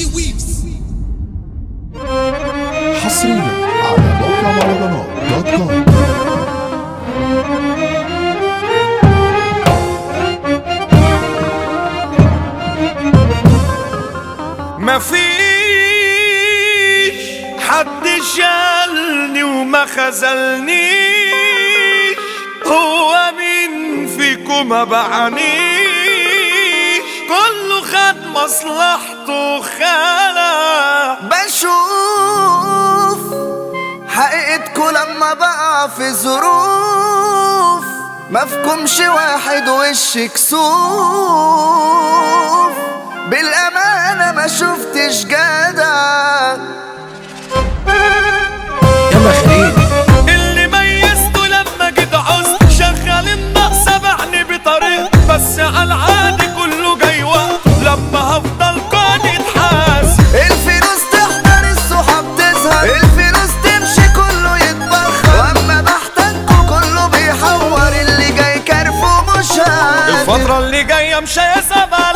He Weeps. حصريا على موقع مهرجانات دوت كوم مفيش حد شالني وما خذلنيش. هو مين فيكم ما بعنيش كله خد مصلحته وخلا بشوف حقيقتكو لما بقى في ظروف. مفكمش واحد وش كسوف بالأمانة ما شفتش جاي Shamshesava.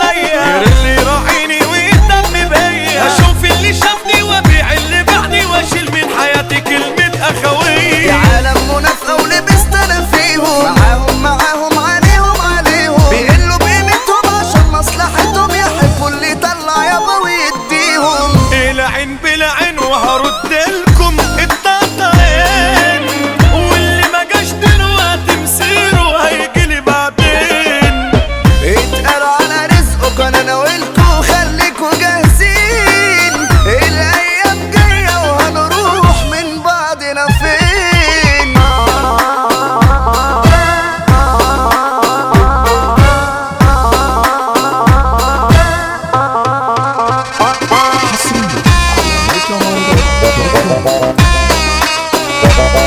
Bye.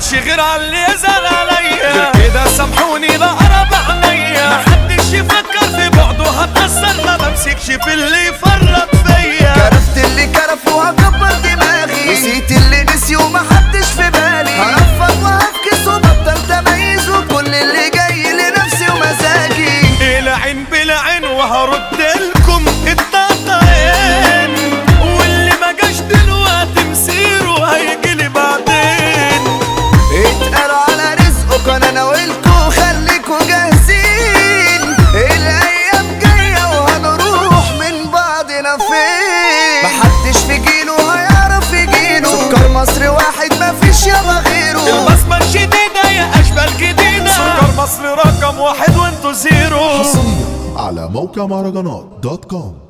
شغل على زغل رقم واحد وانتو zero. حصريا على موقع مهرجانات dot com.